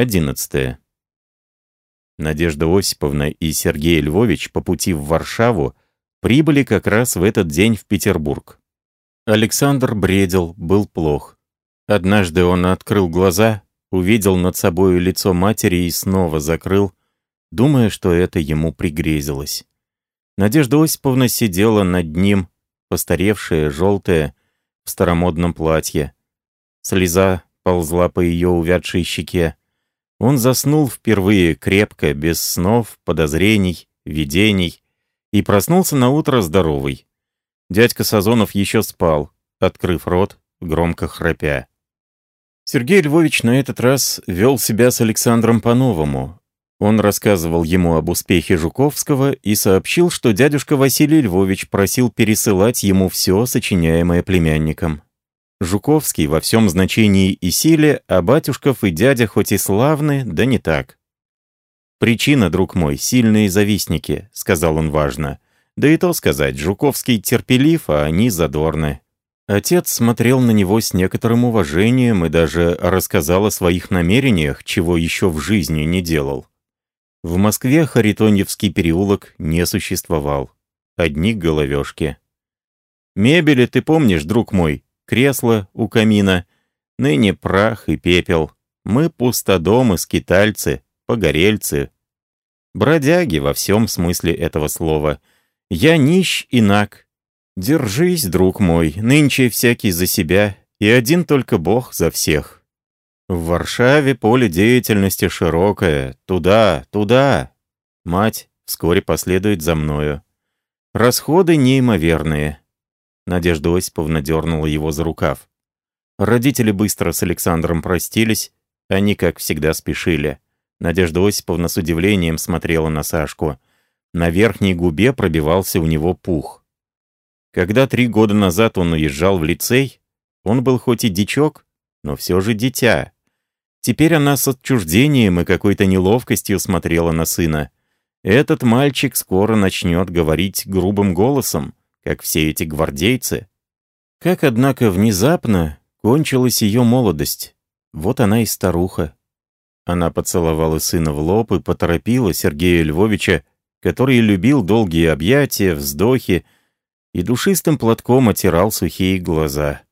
11. Надежда Осиповна и Сергей Львович по пути в Варшаву прибыли как раз в этот день в Петербург. Александр бредил, был плох. Однажды он открыл глаза, увидел над собою лицо матери и снова закрыл, думая, что это ему пригрезилось. Надежда Осиповна сидела над ним, постаревшая, желтая, в старомодном платье. Слеза ползла по ее увядшей щеке. Он заснул впервые крепко, без снов, подозрений, видений, и проснулся на утро здоровый. Дядька Сазонов еще спал, открыв рот, громко храпя. Сергей Львович на этот раз вел себя с Александром по-новому. Он рассказывал ему об успехе Жуковского и сообщил, что дядюшка Василий Львович просил пересылать ему все, сочиняемое племянником. Жуковский во всем значении и силе, а батюшков и дядя хоть и славны, да не так. «Причина, друг мой, сильные завистники», — сказал он важно. «Да и то сказать, Жуковский терпелив, а они задорны». Отец смотрел на него с некоторым уважением и даже рассказал о своих намерениях, чего еще в жизни не делал. В Москве Харитоньевский переулок не существовал. Одни головешки. «Мебели ты помнишь, друг мой?» Кресло у камина, ныне прах и пепел. Мы пустодомы, скитальцы, погорельцы. Бродяги во всем смысле этого слова. Я нищ и наг. Держись, друг мой, нынче всякий за себя, и один только Бог за всех. В Варшаве поле деятельности широкое. Туда, туда. Мать вскоре последует за мною. Расходы неимоверные. Надежда Осиповна дернула его за рукав. Родители быстро с Александром простились, они, как всегда, спешили. Надежда Осиповна с удивлением смотрела на Сашку. На верхней губе пробивался у него пух. Когда три года назад он уезжал в лицей, он был хоть и дичок, но все же дитя. Теперь она с отчуждением и какой-то неловкостью смотрела на сына. Этот мальчик скоро начнет говорить грубым голосом, как все эти гвардейцы. Как, однако, внезапно кончилась ее молодость. Вот она и старуха. Она поцеловала сына в лоб и поторопила Сергея Львовича, который любил долгие объятия, вздохи и душистым платком отирал сухие глаза.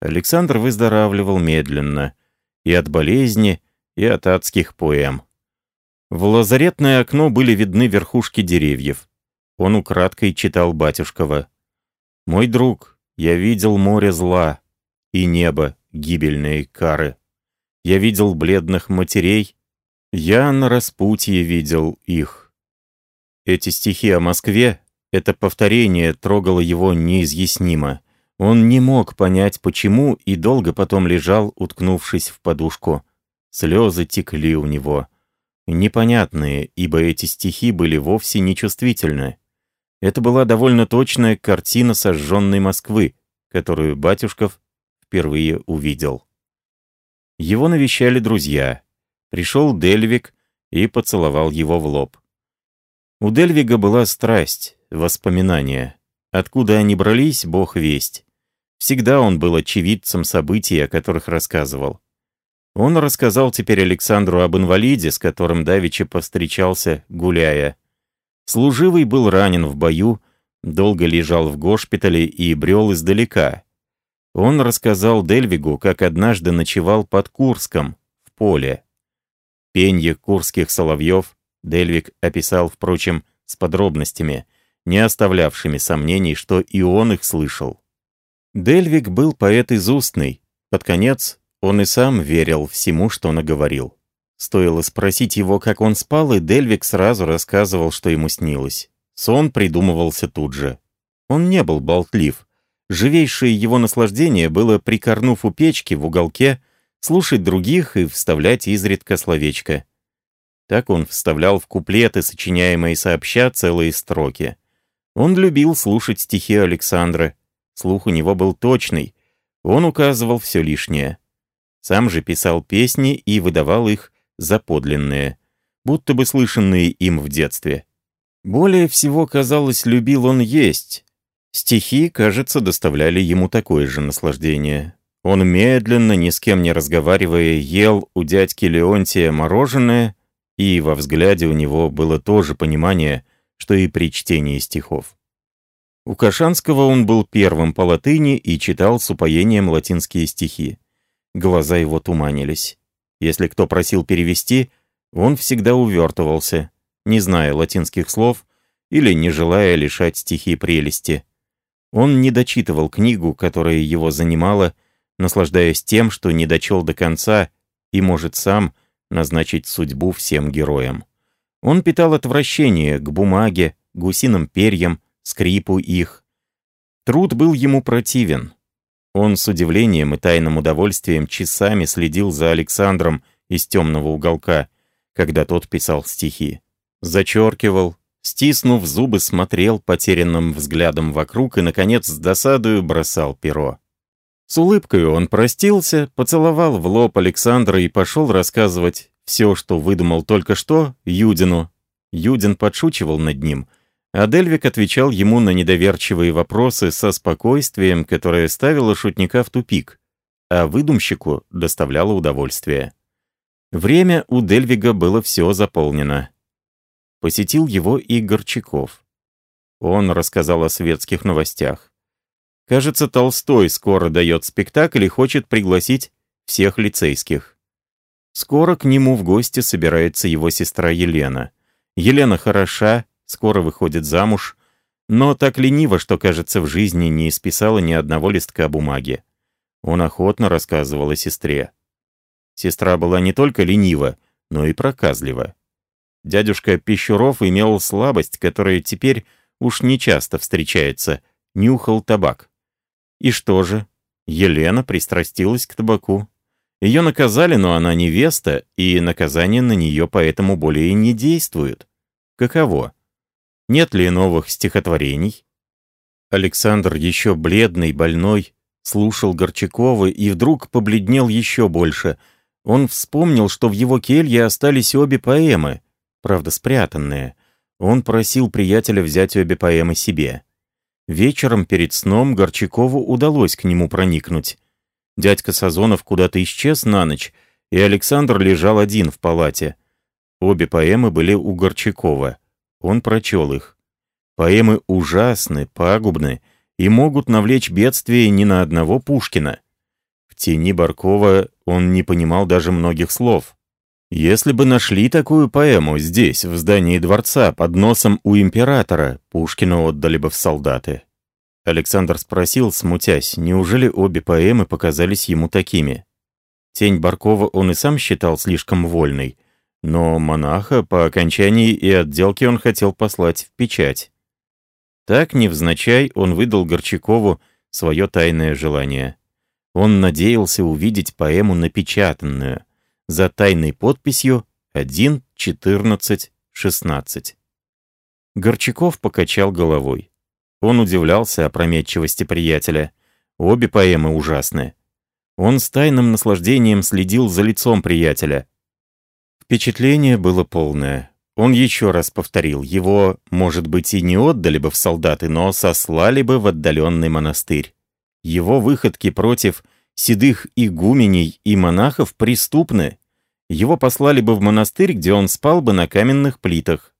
Александр выздоравливал медленно и от болезни, и от адских поэм. В лазаретное окно были видны верхушки деревьев. Он украдкой читал батюшкова. «Мой друг, я видел море зла и небо гибельные кары. Я видел бледных матерей, я на распутье видел их». Эти стихи о Москве, это повторение трогало его неизъяснимо. Он не мог понять, почему, и долго потом лежал, уткнувшись в подушку. Слезы текли у него. Непонятные, ибо эти стихи были вовсе нечувствительны. Это была довольно точная картина сожженной Москвы, которую Батюшков впервые увидел. Его навещали друзья. Пришел Дельвик и поцеловал его в лоб. У Дельвига была страсть, воспоминания. Откуда они брались, бог весть. Всегда он был очевидцем событий, о которых рассказывал. Он рассказал теперь Александру об инвалиде, с которым Давича повстречался, гуляя. Служивый был ранен в бою, долго лежал в госпитале и брел издалека. Он рассказал Дельвигу, как однажды ночевал под Курском, в поле. Пенье курских соловьев Дельвиг описал, впрочем, с подробностями, не оставлявшими сомнений, что и он их слышал. Дельвиг был поэт изустный. Под конец он и сам верил всему, что наговорил. Стоило спросить его, как он спал, и Дельвик сразу рассказывал, что ему снилось. Сон придумывался тут же. Он не был болтлив. Живейшее его наслаждение было, прикорнув у печки в уголке, слушать других и вставлять изредка словечко. Так он вставлял в куплеты, сочиняемые сообща, целые строки. Он любил слушать стихи Александра. Слух у него был точный. Он указывал все лишнее. Сам же писал песни и выдавал их заподлинные, будто бы слышанные им в детстве. Более всего, казалось, любил он есть. Стихи, кажется, доставляли ему такое же наслаждение. Он медленно, ни с кем не разговаривая, ел у дядьки Леонтия мороженое, и во взгляде у него было тоже понимание, что и при чтении стихов. У Кашанского он был первым по латыни и читал с упоением латинские стихи. Глаза его туманились. Если кто просил перевести, он всегда увертывался, не зная латинских слов или не желая лишать стихи прелести. Он не дочитывал книгу, которая его занимала, наслаждаясь тем, что не дочел до конца и может сам назначить судьбу всем героям. Он питал отвращение к бумаге, гусиным перьям, скрипу их. Труд был ему противен. Он с удивлением и тайным удовольствием часами следил за Александром из темного уголка, когда тот писал стихи. Зачеркивал, стиснув зубы, смотрел потерянным взглядом вокруг и, наконец, с досадою бросал перо. С улыбкой он простился, поцеловал в лоб Александра и пошел рассказывать все, что выдумал только что, Юдину. Юдин подшучивал над ним — а Дельвик отвечал ему на недоверчивые вопросы со спокойствием, которое ставило шутника в тупик, а выдумщику доставляло удовольствие. Время у Дельвига было все заполнено. Посетил его и Горчаков. Он рассказал о светских новостях. Кажется, Толстой скоро дает спектакль и хочет пригласить всех лицейских. Скоро к нему в гости собирается его сестра Елена. Елена хороша, скоро выходит замуж, но так лениво, что, кажется, в жизни не исписала ни одного листка бумаги. Он охотно рассказывал о сестре. Сестра была не только ленива, но и проказлива. Дядюшка Пищуров имел слабость, которая теперь уж нечасто встречается, нюхал табак. И что же? Елена пристрастилась к табаку. Ее наказали, но она невеста, и наказание на нее поэтому более не действует. Каково? Нет ли новых стихотворений? Александр, еще бледный, больной, слушал Горчакова и вдруг побледнел еще больше. Он вспомнил, что в его келье остались обе поэмы, правда спрятанные. Он просил приятеля взять обе поэмы себе. Вечером перед сном Горчакову удалось к нему проникнуть. Дядька Сазонов куда-то исчез на ночь, и Александр лежал один в палате. Обе поэмы были у Горчакова. Он прочел их. Поэмы ужасны, пагубны и могут навлечь бедствие ни на одного Пушкина. В тени Баркова он не понимал даже многих слов. Если бы нашли такую поэму здесь, в здании дворца, под носом у императора, Пушкина отдали бы в солдаты. Александр спросил, смутясь, неужели обе поэмы показались ему такими? Тень Баркова он и сам считал слишком вольной, но монаха по окончании и отделки он хотел послать в печать. Так, невзначай, он выдал Горчакову свое тайное желание. Он надеялся увидеть поэму напечатанную, за тайной подписью 1.14.16. Горчаков покачал головой. Он удивлялся опрометчивости приятеля. Обе поэмы ужасны. Он с тайным наслаждением следил за лицом приятеля — Впечатление было полное. Он еще раз повторил, его, может быть, и не отдали бы в солдаты, но сослали бы в отдаленный монастырь. Его выходки против седых игуменей и монахов преступны. Его послали бы в монастырь, где он спал бы на каменных плитах.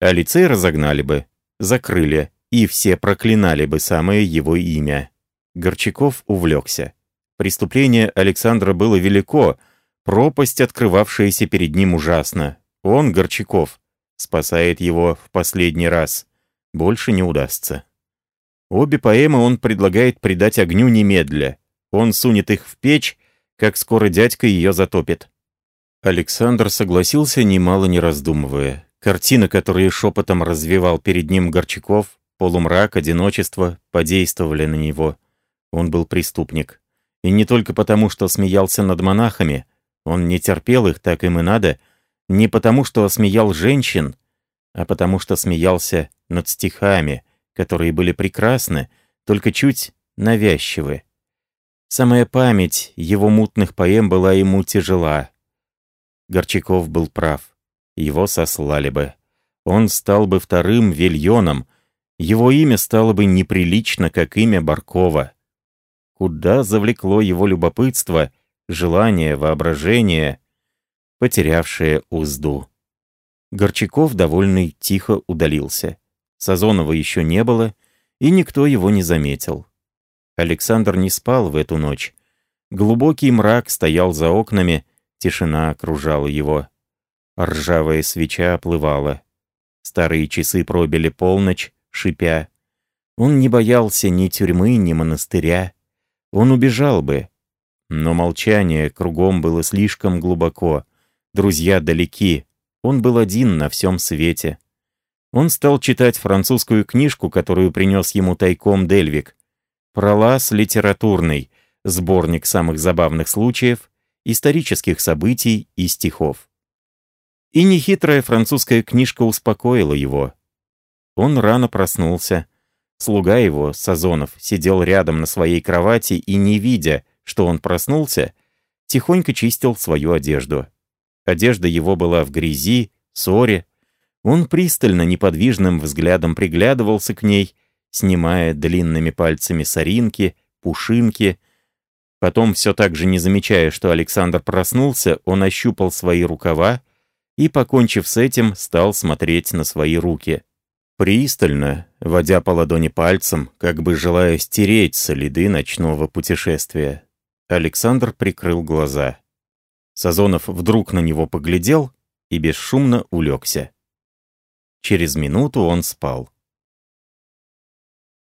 А лицей разогнали бы, закрыли, и все проклинали бы самое его имя. Горчаков увлекся. Преступление Александра было велико, Пропасть, открывавшаяся перед ним, ужасна. Он, Горчаков, спасает его в последний раз. Больше не удастся. Обе поэмы он предлагает придать огню немедля. Он сунет их в печь, как скоро дядька ее затопит. Александр согласился, немало не раздумывая. Картина, которую шепотом развивал перед ним Горчаков, полумрак, одиночество, подействовали на него. Он был преступник. И не только потому, что смеялся над монахами, он не терпел их, так им и надо, не потому что смеял женщин, а потому что смеялся над стихами, которые были прекрасны, только чуть навязчивы. Самая память его мутных поэм была ему тяжела. Горчаков был прав. Его сослали бы. Он стал бы вторым вильоном. Его имя стало бы неприлично, как имя Баркова. куда завлекло его любопытство, желание, воображение, потерявшее узду. Горчаков, довольный, тихо удалился. Сазонова еще не было, и никто его не заметил. Александр не спал в эту ночь. Глубокий мрак стоял за окнами, тишина окружала его. Ржавая свеча оплывала. Старые часы пробили полночь, шипя. Он не боялся ни тюрьмы, ни монастыря. Он убежал бы. Но молчание кругом было слишком глубоко. Друзья далеки. Он был один на всем свете. Он стал читать французскую книжку, которую принес ему тайком Дельвик. Пролаз литературный, сборник самых забавных случаев, исторических событий и стихов. И нехитрая французская книжка успокоила его. Он рано проснулся. Слуга его, Сазонов, сидел рядом на своей кровати и, не видя, что он проснулся, тихонько чистил свою одежду. Одежда его была в грязи, ссоре. Он пристально, неподвижным взглядом приглядывался к ней — снимая длинными пальцами соринки, пушинки. Потом, все так же не замечая, что Александр проснулся, он ощупал свои рукава и, покончив с этим, стал смотреть на свои руки. Пристально, водя по ладони пальцем, как бы желая стереть следы ночного путешествия, Александр прикрыл глаза. Сазонов вдруг на него поглядел и бесшумно улегся. Через минуту он спал.